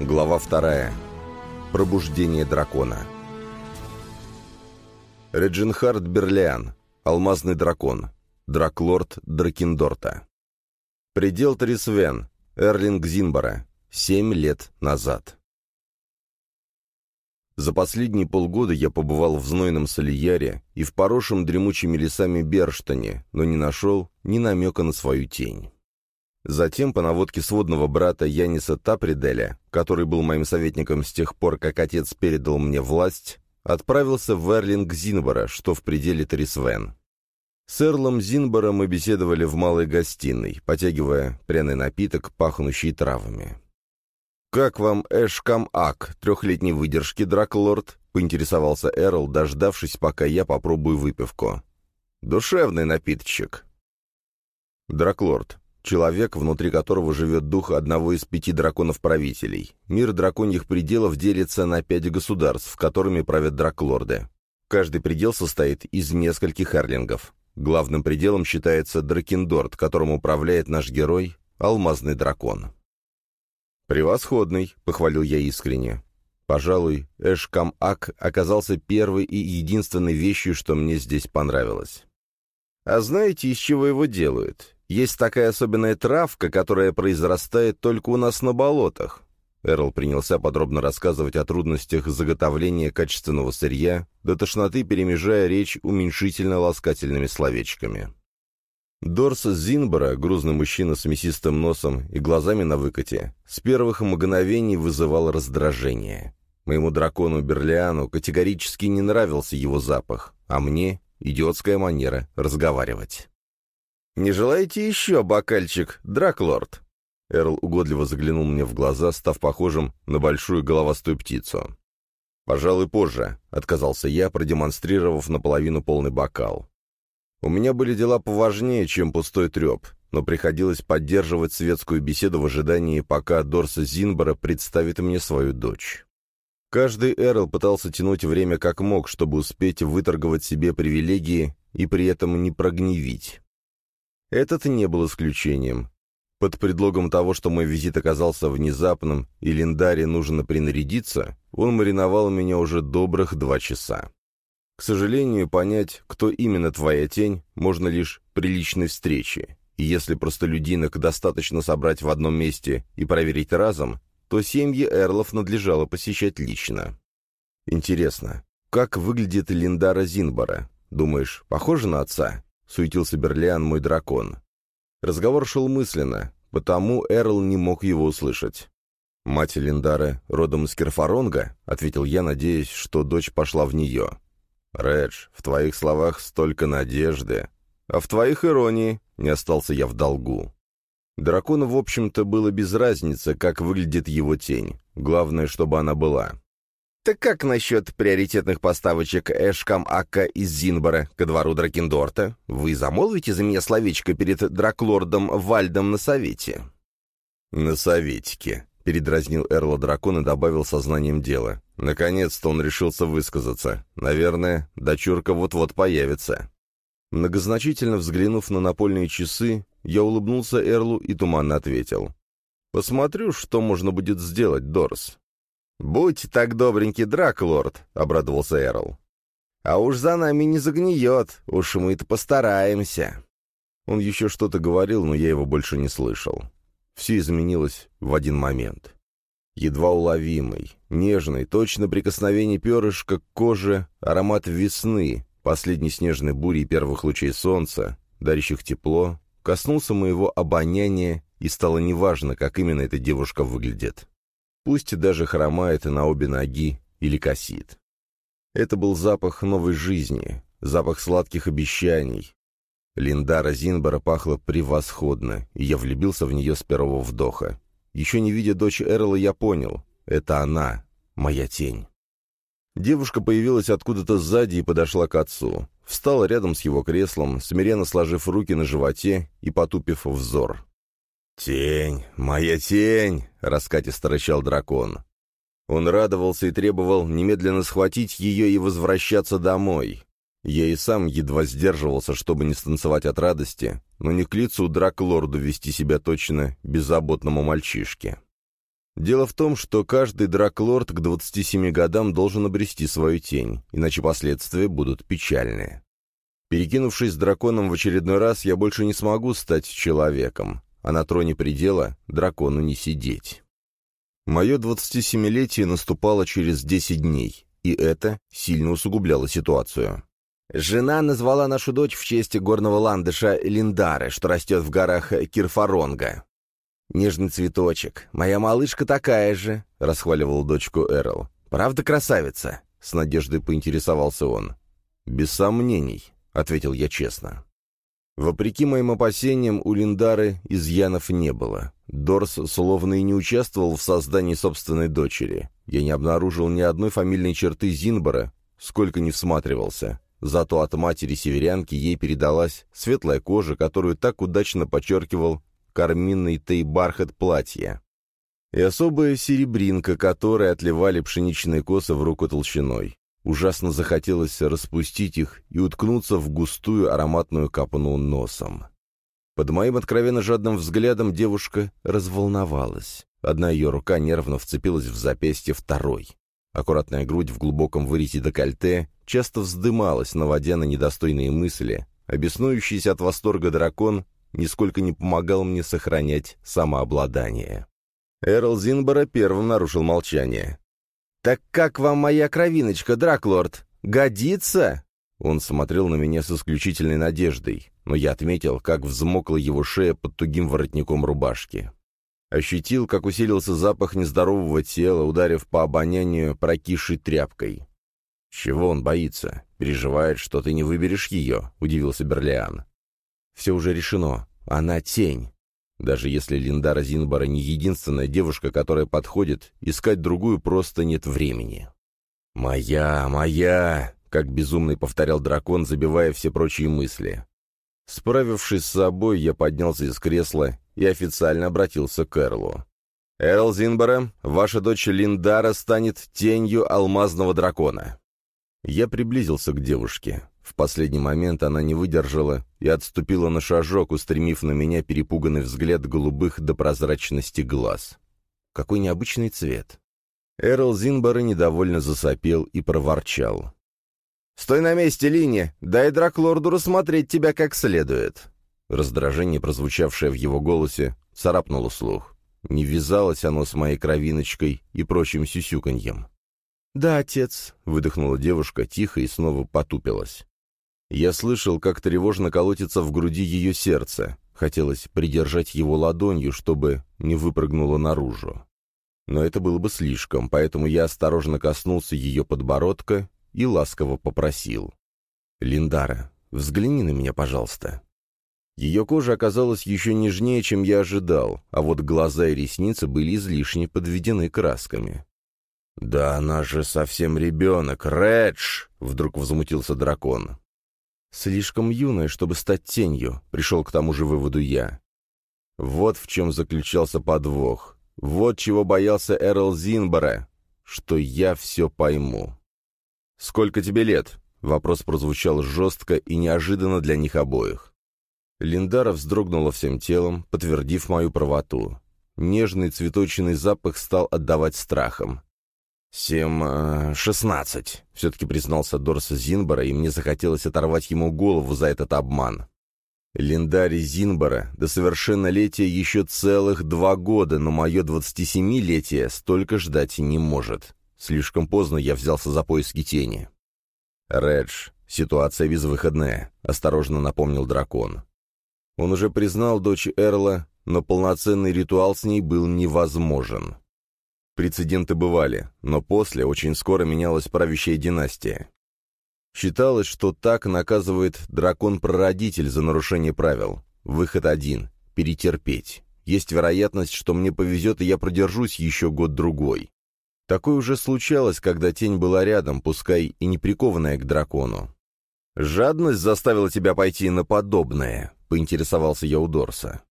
Глава вторая. Пробуждение дракона. Реджинхард Берлиан. Алмазный дракон. Драклорд Дракендорта. Предел Трисвен. Эрлинг Зинбора. Семь лет назад. За последние полгода я побывал в знойном Салияре и в поросшем дремучими лесами Берштоне, но не нашел ни намека на свою тень. Затем, по наводке сводного брата Яниса Таприделя, который был моим советником с тех пор, как отец передал мне власть, отправился в Эрлинг Зинбора, что в пределе Трисвен. С Эрлом Зинбора мы беседовали в малой гостиной, потягивая пряный напиток, пахнущий травами. «Как вам Эшкам-Ак, трехлетней выдержки, Драклорд?» — поинтересовался Эрл, дождавшись, пока я попробую выпивку. «Душевный напиточек». Драклорд. Человек, внутри которого живет дух одного из пяти драконов-правителей. Мир драконьих пределов делится на пять государств, которыми правят драклорды. Каждый предел состоит из нескольких эрлингов. Главным пределом считается Дракендорт, которым управляет наш герой — Алмазный дракон. «Превосходный», — похвалил я искренне. Пожалуй, Эшкам-Ак оказался первой и единственной вещью, что мне здесь понравилось. А знаете, из чего его делают? Есть такая особенная травка, которая произрастает только у нас на болотах. Эрл принялся подробно рассказывать о трудностях заготовления качественного сырья, до тошноты перемежая речь уменьшительно-ласкательными словечками. Дорс Зинбора, грузный мужчина с мясистым носом и глазами на выкате, с первых мгновений вызывал раздражение. Моему дракону Берлиану категорически не нравился его запах, а мне — идиотская манера разговаривать. «Не желаете еще бокальчик, Драклорд?» Эрл угодливо заглянул мне в глаза, став похожим на большую головастую птицу. «Пожалуй, позже», — отказался я, продемонстрировав наполовину полный бокал. У меня были дела поважнее, чем пустой треп, но приходилось поддерживать светскую беседу в ожидании, пока Дорса Зинбора представит мне свою дочь. Каждый Эрл пытался тянуть время как мог, чтобы успеть выторговать себе привилегии и при этом не прогневить. Этот не был исключением. Под предлогом того, что мой визит оказался внезапным и Линдаре нужно принарядиться, он мариновал меня уже добрых два часа. К сожалению, понять, кто именно твоя тень, можно лишь при личной встрече, и если простолюдинок достаточно собрать в одном месте и проверить разом, то семьи Эрлов надлежало посещать лично. Интересно, как выглядит Линдара Зинбара? Думаешь, похожа на отца? — суетился Берлиан, мой дракон. Разговор шел мысленно, потому Эрл не мог его услышать. «Мать Линдары родом из Керфаронга?» — ответил я, надеясь, что дочь пошла в нее. «Редж, в твоих словах столько надежды, а в твоих иронии не остался я в долгу». Дракону, в общем-то, было без разницы, как выглядит его тень. Главное, чтобы она была. Так как насчет приоритетных поставочек Эшкам Акка из Зинбора ко двору Дракендорта? Вы замолвите за меня словечко перед Драклордом Вальдом на совете?» «На советике», — передразнил Эрла дракон и добавил сознанием дела. Наконец-то он решился высказаться. Наверное, дочурка вот-вот появится. Многозначительно взглянув на напольные часы, я улыбнулся Эрлу и туманно ответил. «Посмотрю, что можно будет сделать, Дорс. «Будь так добренький, Драклорд», — обрадовался Эрл. «А уж за нами не загниет, уж мы-то постараемся». Он еще что-то говорил, но я его больше не слышал. Все изменилось в один момент. Едва уловимый, нежный, точно прикосновение перышка к коже, аромат весны, последней снежной бури и первых лучей солнца, дарящих тепло, коснулся моего обоняния, и стало неважно, как именно эта девушка выглядит пусть даже хромает на обе ноги или косит. Это был запах новой жизни, запах сладких обещаний. Линдара Зинбара пахла превосходно, и я влюбился в нее с первого вдоха. Еще не видя дочь Эрла, я понял — это она, моя тень. Девушка появилась откуда-то сзади и подошла к отцу. Встала рядом с его креслом, смиренно сложив руки на животе и потупив взор. «Тень, моя тень!» — раскатисто рычал дракон. Он радовался и требовал немедленно схватить ее и возвращаться домой. Я и сам едва сдерживался, чтобы не станцевать от радости, но не к лицу Драклорду вести себя точно беззаботному мальчишке. Дело в том, что каждый драклорд к 27 годам должен обрести свою тень, иначе последствия будут печальные. Перекинувшись с драконом в очередной раз, я больше не смогу стать человеком, а на троне предела дракону не сидеть. Мое 27-летие наступало через 10 дней, и это сильно усугубляло ситуацию. Жена назвала нашу дочь в честь горного ландыша Линдары, что растет в горах Кирфаронга. «Нежный цветочек. Моя малышка такая же», — расхваливал дочку Эрл. «Правда красавица?» — с надеждой поинтересовался он. «Без сомнений», — ответил я честно. Вопреки моим опасениям, у Линдары изъянов не было. Дорс словно и не участвовал в создании собственной дочери. Я не обнаружил ни одной фамильной черты Зинбора, сколько не всматривался. Зато от матери-северянки ей передалась светлая кожа, которую так удачно подчеркивал карминный тей-бархат платья. И особая серебринка, которой отливали пшеничные косы в руку толщиной. Ужасно захотелось распустить их и уткнуться в густую ароматную капну носом. Под моим откровенно жадным взглядом девушка разволновалась. Одна ее рука нервно вцепилась в запястье второй. Аккуратная грудь в глубоком вырезе декольте часто вздымалась, наводя на недостойные мысли, а беснующийся от восторга дракон нисколько не помогал мне сохранять самообладание. Эрл Зинбора первым нарушил молчание. «Так как вам моя кровиночка, Драклорд? Годится?» Он смотрел на меня с исключительной надеждой, но я отметил, как взмокла его шея под тугим воротником рубашки. Ощутил, как усилился запах нездорового тела, ударив по обонянию прокисшей тряпкой. «Чего он боится? Переживает, что ты не выберешь ее?» — удивился Берлиан. Все уже решено. Она тень. Даже если Линдара Зинбара не единственная девушка, которая подходит, искать другую просто нет времени. «Моя, моя!» — как безумный повторял дракон, забивая все прочие мысли. Справившись с собой, я поднялся из кресла и официально обратился к Эрлу. «Эрл Зинбара, ваша дочь Линдара станет тенью алмазного дракона». Я приблизился к девушке. В последний момент она не выдержала и отступила на шажок, устремив на меня перепуганный взгляд голубых до прозрачности глаз. Какой необычный цвет. Эрл Зинбара недовольно засопел и проворчал. «Стой на месте, Линия! Дай Драклорду рассмотреть тебя как следует!» Раздражение, прозвучавшее в его голосе, царапнуло слух. Не вязалось оно с моей кровиночкой и прочим сюсюканьем. «Да, отец», — выдохнула девушка тихо и снова потупилась. Я слышал, как тревожно колотится в груди ее сердце. Хотелось придержать его ладонью, чтобы не выпрыгнуло наружу. Но это было бы слишком, поэтому я осторожно коснулся ее подбородка и ласково попросил. «Линдара, взгляни на меня, пожалуйста». Ее кожа оказалась еще нежнее, чем я ожидал, а вот глаза и ресницы были излишне подведены красками. «Да она же совсем ребенок, Редж!» — вдруг возмутился дракон. Слишком юная, чтобы стать тенью, пришел к тому же выводу я. Вот в чем заключался подвох. Вот чего боялся Эрл Зинбора, что я все пойму. «Сколько тебе лет?» — вопрос прозвучал жестко и неожиданно для них обоих. Линдара вздрогнула всем телом, подтвердив мою правоту. Нежный цветочный запах стал отдавать страхом. «Семь... Э, шестнадцать», — все-таки признался Дорс Зинбора, и мне захотелось оторвать ему голову за этот обман. Линдари Зинбора до совершеннолетия еще целых два года, но мое двадцатисемилетие столько ждать не может. Слишком поздно я взялся за поиски тени. «Редж, ситуация безвыходная», — осторожно напомнил дракон. Он уже признал дочь Эрла, но полноценный ритуал с ней был невозможен. Прецеденты бывали, но после очень скоро менялась правящая династия. Считалось, что так наказывает дракон-прародитель за нарушение правил. Выход один — перетерпеть. Есть вероятность, что мне повезет, и я продержусь еще год-другой. Такое уже случалось, когда тень была рядом, пускай и не прикованная к дракону. «Жадность заставила тебя пойти на подобное», — поинтересовался я у Дорса.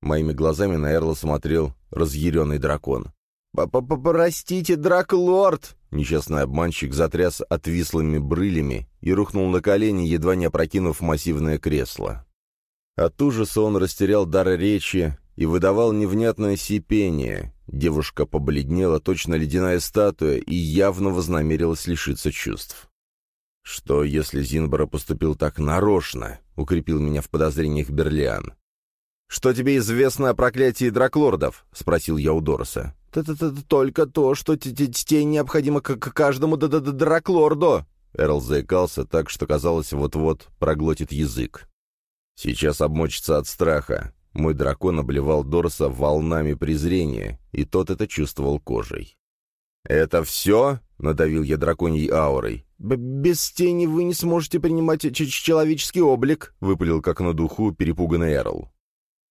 Моими глазами на Эрла смотрел разъяренный дракон. «Простите, Драклорд!» Несчастный обманщик затряс отвислыми брылями и рухнул на колени, едва не опрокинув массивное кресло. От ужаса он растерял дар речи и выдавал невнятное сипение. Девушка побледнела, точно ледяная статуя, и явно вознамерилась лишиться чувств. «Что, если Зинбора поступил так нарочно?» — укрепил меня в подозрениях Берлиан. «Что тебе известно о проклятии драклордов?» — спросил я у Дороса. «Только то, что тень необходимо к, каждому драклорду!» Эрл заикался так, что казалось, вот-вот проглотит язык. «Сейчас обмочится от страха». Мой дракон обливал Дорса волнами презрения, и тот это чувствовал кожей. «Это все?» — надавил я драконьей аурой. «Без тени вы не сможете принимать человеческий облик», — выпалил как на духу перепуганный Эрл.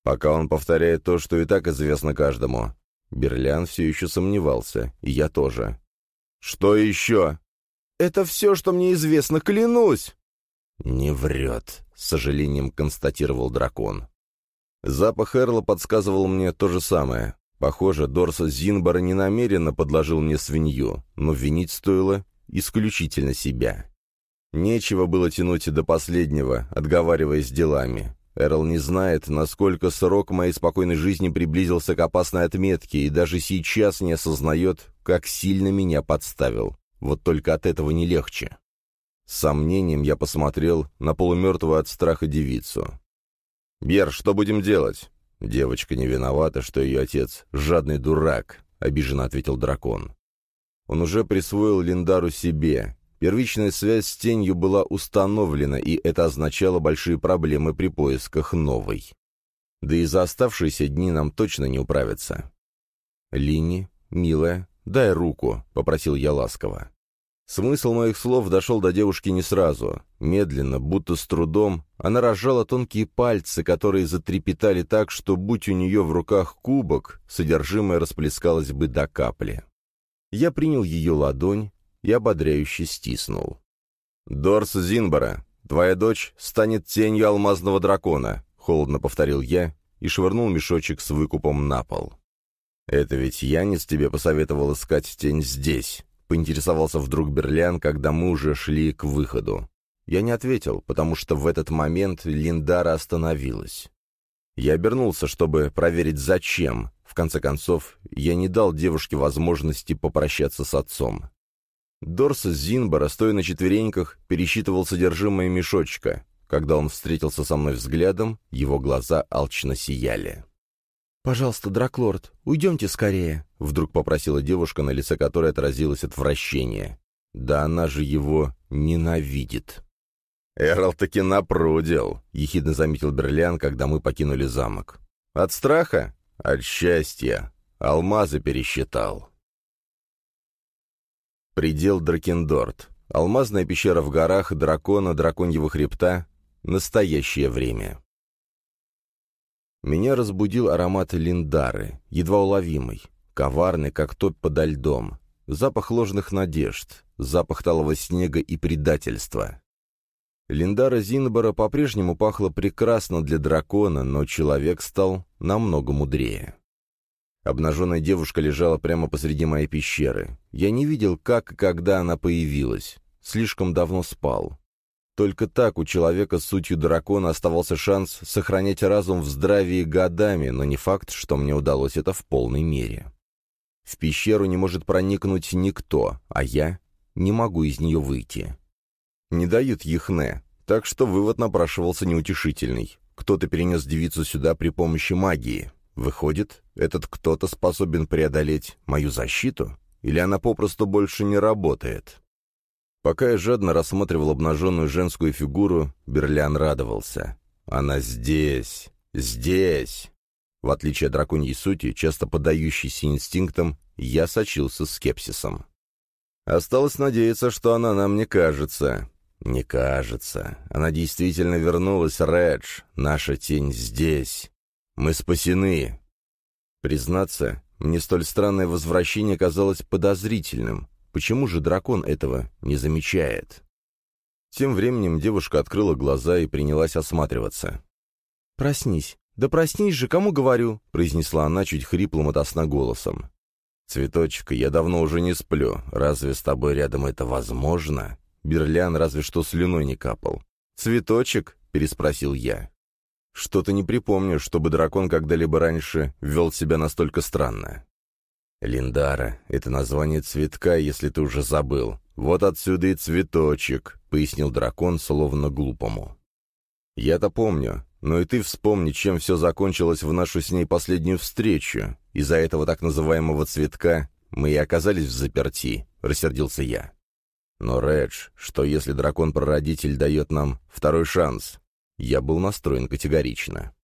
Пока он повторяет то, что и так известно каждому. Берлян все еще сомневался, и я тоже. «Что еще?» «Это все, что мне известно, клянусь!» «Не врет», — с сожалением констатировал дракон. Запах Эрла подсказывал мне то же самое. Похоже, Дорс Зинбара не намеренно подложил мне свинью, но винить стоило исключительно себя. Нечего было тянуть до последнего, отговариваясь делами. Эрл не знает, насколько срок моей спокойной жизни приблизился к опасной отметке, и даже сейчас не осознает, как сильно меня подставил. Вот только от этого не легче. С сомнением я посмотрел на полумертвую от страха девицу. «Бер, что будем делать?» «Девочка не виновата, что ее отец — жадный дурак», — обиженно ответил дракон. Он уже присвоил Линдару себе, Первичная связь с тенью была установлена, и это означало большие проблемы при поисках новой. Да и за оставшиеся дни нам точно не управиться. «Линни, милая, дай руку», — попросил я ласково. Смысл моих слов дошел до девушки не сразу. Медленно, будто с трудом, она разжала тонкие пальцы, которые затрепетали так, что, будь у нее в руках кубок, содержимое расплескалось бы до капли. Я принял ее ладонь, и ободряюще стиснул. «Дорс Зинбора, твоя дочь станет тенью алмазного дракона», — холодно повторил я и швырнул мешочек с выкупом на пол. «Это ведь Янис тебе посоветовал искать тень здесь», — поинтересовался вдруг Берлян, когда мы уже шли к выходу. Я не ответил, потому что в этот момент Линдара остановилась. Я обернулся, чтобы проверить, зачем. В конце концов, я не дал девушке возможности попрощаться с отцом. Дорс Зинбара, стоя на четвереньках, пересчитывал содержимое мешочка. Когда он встретился со мной взглядом, его глаза алчно сияли. «Пожалуйста, Драклорд, уйдемте скорее», — вдруг попросила девушка, на лице которой отразилось отвращение. «Да она же его ненавидит». «Эрл таки напрудил», — ехидно заметил Берлян, когда мы покинули замок. «От страха? От счастья. Алмазы пересчитал». Предел Дракендорт. Алмазная пещера в горах, дракона, драконьего хребта. Настоящее время. Меня разбудил аромат линдары, едва уловимый, коварный, как топь подо льдом. Запах ложных надежд, запах талого снега и предательства. Линдара Зинбора по-прежнему пахла прекрасно для дракона, но человек стал намного мудрее. Обнаженная девушка лежала прямо посреди моей пещеры. Я не видел, как и когда она появилась. Слишком давно спал. Только так у человека с сутью дракона оставался шанс сохранять разум в здравии годами, но не факт, что мне удалось это в полной мере. В пещеру не может проникнуть никто, а я не могу из нее выйти. Не дают Яхне, так что вывод напрашивался неутешительный. Кто-то перенес девицу сюда при помощи магии. Выходит, этот кто-то способен преодолеть мою защиту? Или она попросту больше не работает? Пока я жадно рассматривал обнаженную женскую фигуру, Берлян радовался. Она здесь, здесь. В отличие от драконьей сути, часто поддающейся инстинктам, я сочился скепсисом. Осталось надеяться, что она нам не кажется. Не кажется. Она действительно вернулась, Редж. Наша тень здесь. Мы спасены. Признаться, мне столь странное возвращение казалось подозрительным. Почему же дракон этого не замечает? Тем временем девушка открыла глаза и принялась осматриваться. «Проснись. Да проснись же, кому говорю?» — произнесла она чуть хриплым от голосом. «Цветочек, я давно уже не сплю. Разве с тобой рядом это возможно?» Берлян разве что слюной не капал. «Цветочек?» — переспросил я. Что-то не припомню, чтобы дракон когда-либо раньше вел себя настолько странно. «Линдара — это название цветка, если ты уже забыл. Вот отсюда и цветочек», — пояснил дракон, словно глупому. «Я-то помню, но и ты вспомни, чем все закончилось в нашу с ней последнюю встречу. Из-за этого так называемого цветка мы и оказались в заперти», — рассердился я. «Но, Редж, что если дракон-прародитель дает нам второй шанс?» Я был настроен категорично.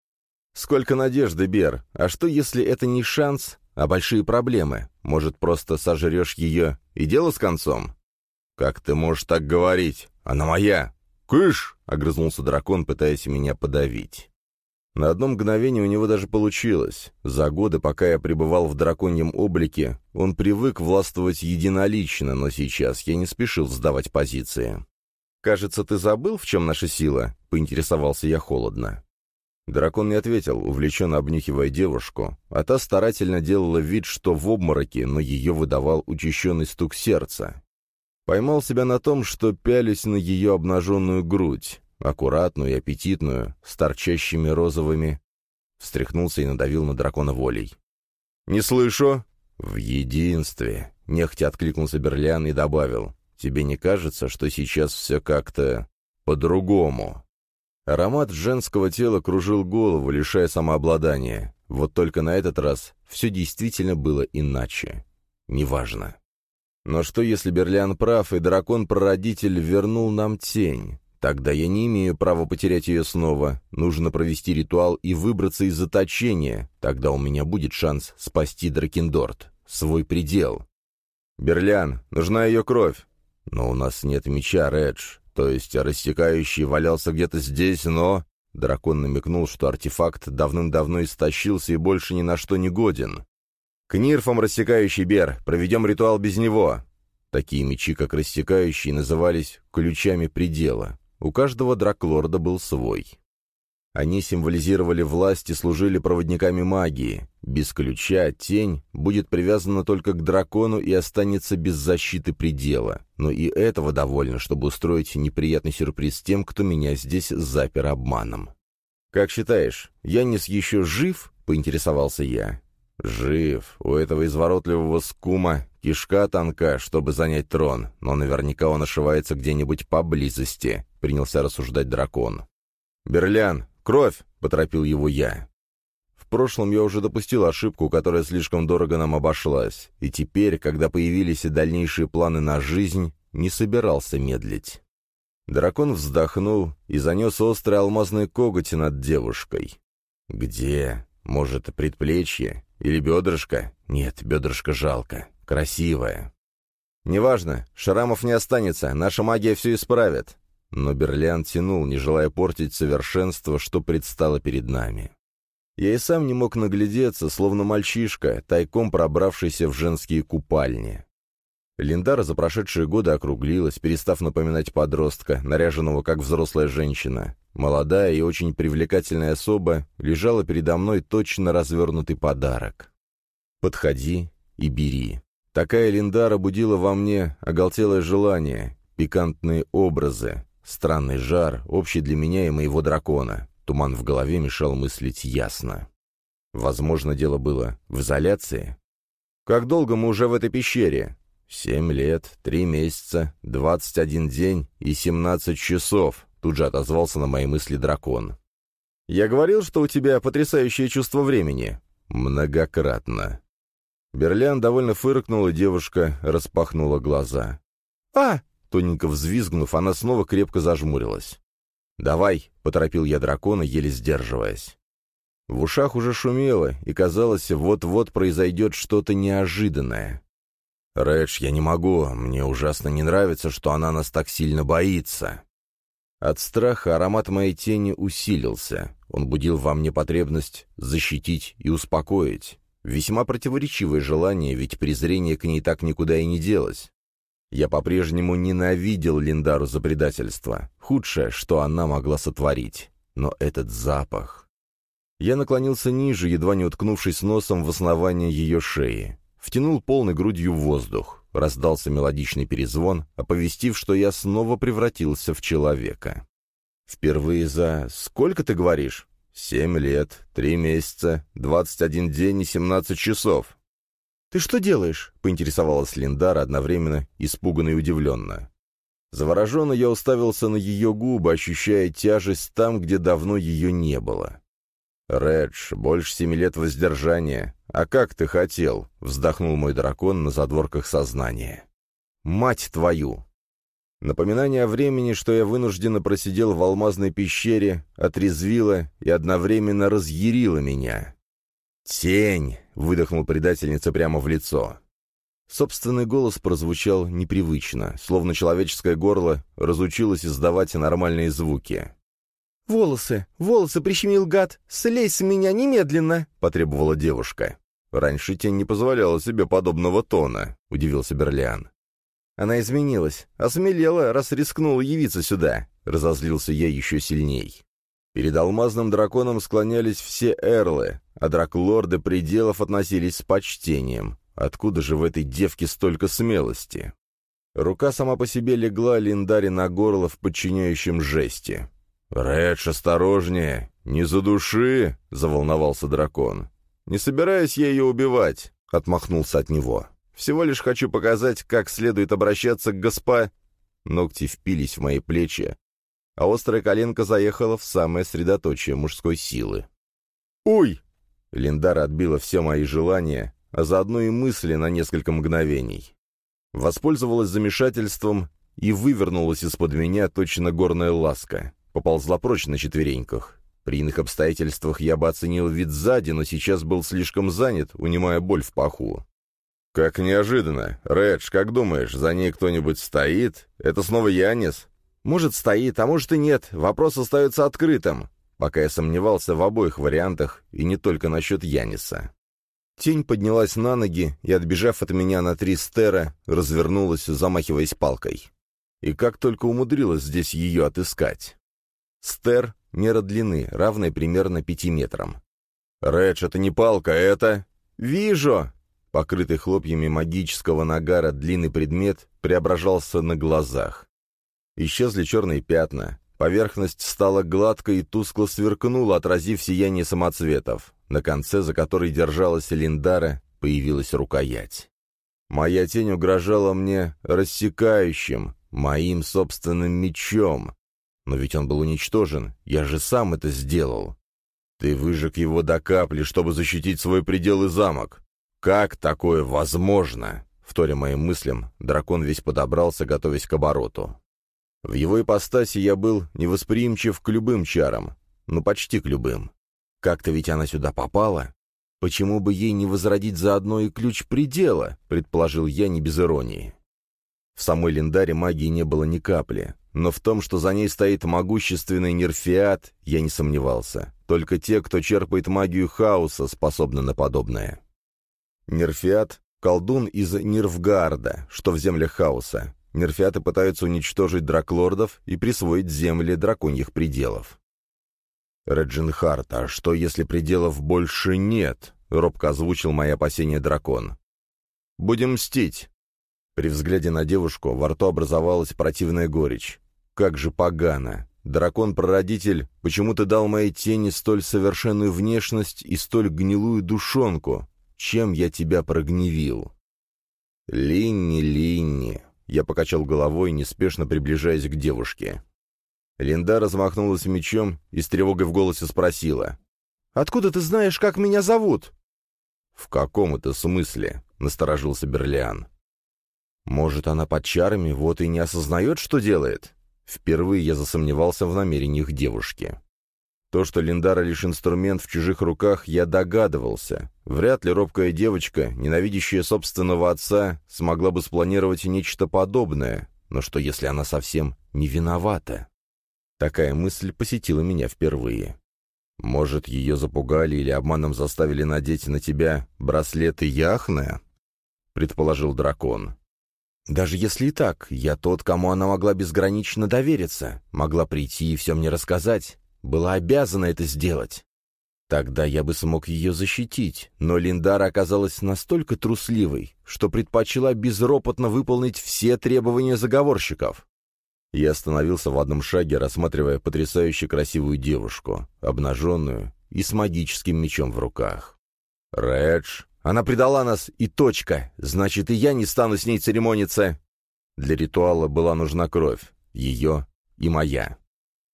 «Сколько надежды, Бер! А что, если это не шанс, а большие проблемы. Может, просто сожрешь ее и дело с концом? Как ты можешь так говорить? Она моя. Кыш! — огрызнулся дракон, пытаясь меня подавить. На одно мгновение у него даже получилось. За годы, пока я пребывал в драконьем облике, он привык властвовать единолично, но сейчас я не спешил сдавать позиции. «Кажется, ты забыл, в чем наша сила?» — поинтересовался я холодно. Дракон не ответил, увлеченно обнюхивая девушку, а та старательно делала вид, что в обмороке, но ее выдавал учащенный стук сердца. Поймал себя на том, что пялюсь на ее обнаженную грудь, аккуратную и аппетитную, с торчащими розовыми. Встряхнулся и надавил на дракона волей. «Не слышу!» «В единстве!» — нехотя откликнулся Берлян и добавил. «Тебе не кажется, что сейчас все как-то по-другому?» Аромат женского тела кружил голову, лишая самообладания. Вот только на этот раз все действительно было иначе. Неважно. Но что, если Берлян прав, и дракон-прародитель вернул нам тень? Тогда я не имею права потерять ее снова. Нужно провести ритуал и выбраться из заточения. Тогда у меня будет шанс спасти Дракендорт. Свой предел. Берлян, нужна ее кровь. Но у нас нет меча, Редж. То есть рассекающий валялся где-то здесь, но... Дракон намекнул, что артефакт давным-давно истощился и больше ни на что не годен. «К нирфам рассекающий Бер, проведем ритуал без него». Такие мечи, как рассекающий, назывались «ключами предела». У каждого драклорда был свой. Они символизировали власть и служили проводниками магии. Без ключа тень будет привязана только к дракону и останется без защиты предела. Но и этого довольно, чтобы устроить неприятный сюрприз тем, кто меня здесь запер обманом. «Как считаешь, Янис еще жив?» — поинтересовался я. «Жив. У этого изворотливого скума кишка тонка, чтобы занять трон, но наверняка он ошивается где-нибудь поблизости», — принялся рассуждать дракон. «Берлян, «Кровь!» — поторопил его я. В прошлом я уже допустил ошибку, которая слишком дорого нам обошлась, и теперь, когда появились и дальнейшие планы на жизнь, не собирался медлить. Дракон вздохнул и занес острый алмазный коготь над девушкой. «Где? Может, предплечье? Или бедрышко? Нет, бедрышко жалко. Красивое». «Неважно, шрамов не останется, наша магия все исправит. Но Берлян тянул, не желая портить совершенство, что предстало перед нами. Я и сам не мог наглядеться, словно мальчишка, тайком пробравшийся в женские купальни. Линдара за прошедшие годы округлилась, перестав напоминать подростка, наряженного как взрослая женщина. Молодая и очень привлекательная особа лежала передо мной точно развернутый подарок. «Подходи и бери». Такая Линдара будила во мне оголтелое желание, пикантные образы, Странный жар, общий для меня и моего дракона. Туман в голове мешал мыслить ясно. Возможно, дело было в изоляции. «Как долго мы уже в этой пещере?» «Семь лет, три месяца, двадцать один день и семнадцать часов», тут же отозвался на мои мысли дракон. «Я говорил, что у тебя потрясающее чувство времени». «Многократно». Берлян довольно фыркнул, и девушка распахнула глаза. «А!» Тоненько взвизгнув, она снова крепко зажмурилась. «Давай», — поторопил я дракона, еле сдерживаясь. В ушах уже шумело, и казалось, вот-вот произойдет что-то неожиданное. «Рэдж, я не могу, мне ужасно не нравится, что она нас так сильно боится». От страха аромат моей тени усилился. Он будил во мне потребность защитить и успокоить. Весьма противоречивое желание, ведь презрение к ней так никуда и не делось. Я по-прежнему ненавидел Линдару за предательство. Худшее, что она могла сотворить. Но этот запах... Я наклонился ниже, едва не уткнувшись носом в основание ее шеи. Втянул полной грудью воздух. Раздался мелодичный перезвон, оповестив, что я снова превратился в человека. «Впервые за... сколько ты говоришь?» «Семь лет, три месяца, двадцать один день и семнадцать часов». «Ты что делаешь?» — поинтересовалась Линдара одновременно испуганно и удивленно. Завороженно я уставился на ее губы, ощущая тяжесть там, где давно ее не было. «Редж, больше семи лет воздержания. А как ты хотел?» — вздохнул мой дракон на задворках сознания. «Мать твою!» Напоминание о времени, что я вынужденно просидел в алмазной пещере, отрезвило и одновременно разъярило меня. «Тень!» — выдохнул предательница прямо в лицо. Собственный голос прозвучал непривычно, словно человеческое горло разучилось издавать нормальные звуки. «Волосы! Волосы прищемил гад! Слезь с меня немедленно!» — потребовала девушка. «Раньше тень не позволяла себе подобного тона», — удивился Берлиан. «Она изменилась, осмелела, раз рискнула явиться сюда», — разозлился я еще сильней. Перед алмазным драконом склонялись все эрлы, а драклорды пределов относились с почтением. Откуда же в этой девке столько смелости? Рука сама по себе легла Линдаре на горло в подчиняющем жесте. «Редж, осторожнее! Не задуши!» — заволновался дракон. «Не собираюсь я ее убивать!» — отмахнулся от него. «Всего лишь хочу показать, как следует обращаться к госпо...» Ногти впились в мои плечи, а острая коленка заехала в самое средоточие мужской силы. «Уй!» Линдара отбила все мои желания, а заодно и мысли на несколько мгновений. Воспользовалась замешательством и вывернулась из-под меня точно горная ласка поползла прочь на четвереньках. При иных обстоятельствах я бы оценил вид сзади, но сейчас был слишком занят, унимая боль в паху. «Как неожиданно. Редж, как думаешь, за ней кто-нибудь стоит? Это снова Янис?» «Может, стоит, а может и нет. Вопрос остается открытым». Пока я сомневался в обоих вариантах, и не только насчет Яниса. Тень поднялась на ноги и, отбежав от меня на три стера, развернулась, замахиваясь палкой. И как только умудрилась здесь ее отыскать. Стер — мера длины, равная примерно пяти метрам. «Редж, это не палка, это...» «Вижу!» Покрытый хлопьями магического нагара длинный предмет преображался на глазах. Исчезли черные пятна. Поверхность стала гладкой и тускло сверкнула, отразив сияние самоцветов. На конце, за которой держалась Линдара, появилась рукоять. Моя тень угрожала мне рассекающим, моим собственным мечом. Но ведь он был уничтожен, я же сам это сделал. Ты выжег его до капли, чтобы защитить свой предел и замок. Как такое возможно? Вторя моим мыслям, дракон весь подобрался, готовясь к обороту. В его ипостаси я был невосприимчив к любым чарам, ну почти к любым. Как-то ведь она сюда попала. Почему бы ей не возродить заодно и ключ предела, предположил я не без иронии. В самой Линдаре магии не было ни капли, но в том, что за ней стоит могущественный нерфиат, я не сомневался. Только те, кто черпает магию хаоса, способны на подобное. Нерфиат — колдун из Нирвгарда, что в землях хаоса. Нерфиаты пытаются уничтожить драклордов и присвоить земли драконьих пределов. «Реджинхард, а что, если пределов больше нет?» — робко озвучил мои опасения дракон. «Будем мстить». При взгляде на девушку во рту образовалась противная горечь. Как же погано! Дракон-прародитель почему-то дал моей тени столь совершенную внешность и столь гнилую душонку. Чем я тебя прогневил? Линни, Линни. Я покачал головой, неспешно приближаясь к девушке. Линда размахнулась мечом и с тревогой в голосе спросила. «Откуда ты знаешь, как меня зовут?» «В каком это смысле?» — насторожился Берлиан. «Может, она под чарами, вот и не осознает, что делает?» Впервые я засомневался в намерениях девушки. То, что Линдара лишь инструмент в чужих руках, я догадывался. Вряд ли робкая девочка, ненавидящая собственного отца, смогла бы спланировать нечто подобное. Но что, если она совсем не виновата? Такая мысль посетила меня впервые. Может, ее запугали или обманом заставили надеть на тебя браслеты Яхне? Предположил дракон. Даже если и так, я тот, кому она могла безгранично довериться, могла прийти и все мне рассказать, была обязана это сделать. Тогда я бы смог ее защитить, но Линдара оказалась настолько трусливой, что предпочла безропотно выполнить все требования заговорщиков. Я остановился в одном шаге, рассматривая потрясающе красивую девушку, обнаженную и с магическим мечом в руках. «Редж, Она предала нас, и точка. Значит, и я не стану с ней церемониться. Для ритуала была нужна кровь. Ее и моя.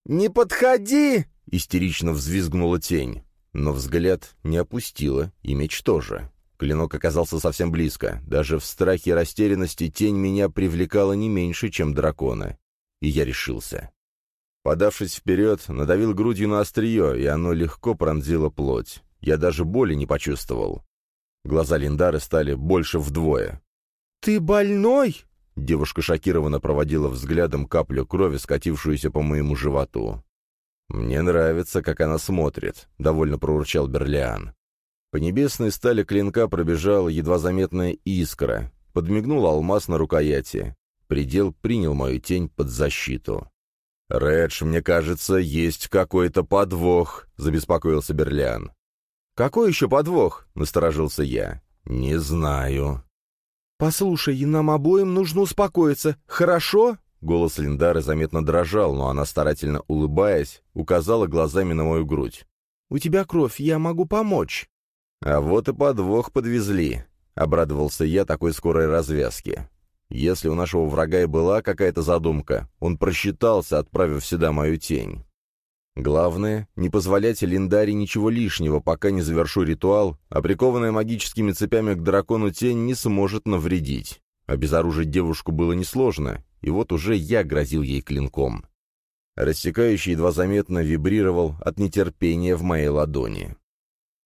«Не подходи!» — истерично взвизгнула тень. Но взгляд не опустила, и меч тоже. Клинок оказался совсем близко. Даже в страхе и растерянности тень меня привлекала не меньше, чем дракона. И я решился. Подавшись вперед, надавил грудью на острие, и оно легко пронзило плоть. Я даже боли не почувствовал. Глаза Линдары стали больше вдвое. «Ты больной?» Девушка шокированно проводила взглядом каплю крови, скатившуюся по моему животу. «Мне нравится, как она смотрит», — довольно проурчал Берлиан. По небесной стали клинка пробежала едва заметная искра. Подмигнул алмаз на рукояти. Предел принял мою тень под защиту. «Редж, мне кажется, есть какой-то подвох», — забеспокоился Берлиан. «Какой еще подвох?» — насторожился я. «Не знаю». «Послушай, нам обоим нужно успокоиться, хорошо?» Голос Линдары заметно дрожал, но она, старательно улыбаясь, указала глазами на мою грудь. «У тебя кровь, я могу помочь». «А вот и подвох подвезли», — обрадовался я такой скорой развязке. Если у нашего врага и была какая-то задумка, он просчитался, отправив сюда мою тень. Главное, не позволять Линдаре ничего лишнего, пока не завершу ритуал, а прикованная магическими цепями к дракону тень не сможет навредить. Обезоружить девушку было несложно, и вот уже я грозил ей клинком. Рассекающий едва заметно вибрировал от нетерпения в моей ладони.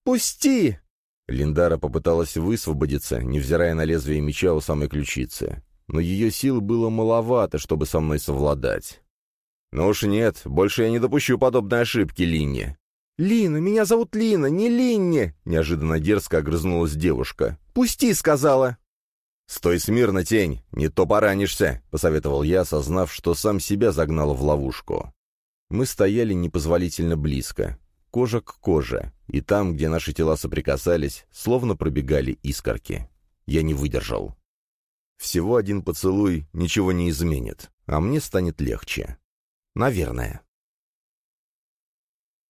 «Пусти!» Линдара попыталась высвободиться, невзирая на лезвие меча у самой ключицы. Но ее сил было маловато, чтобы со мной совладать. «Ну уж нет, больше я не допущу подобной ошибки, Линни». «Лина, меня зовут Лина, не Линни!» — неожиданно дерзко огрызнулась девушка. «Пусти!» — сказала. «Стой смирно, тень, не то поранишься», — посоветовал я, осознав, что сам себя загнал в ловушку. Мы стояли непозволительно близко, кожа к коже, и там, где наши тела соприкасались, словно пробегали искорки. Я не выдержал. Всего один поцелуй ничего не изменит, а мне станет легче. Наверное.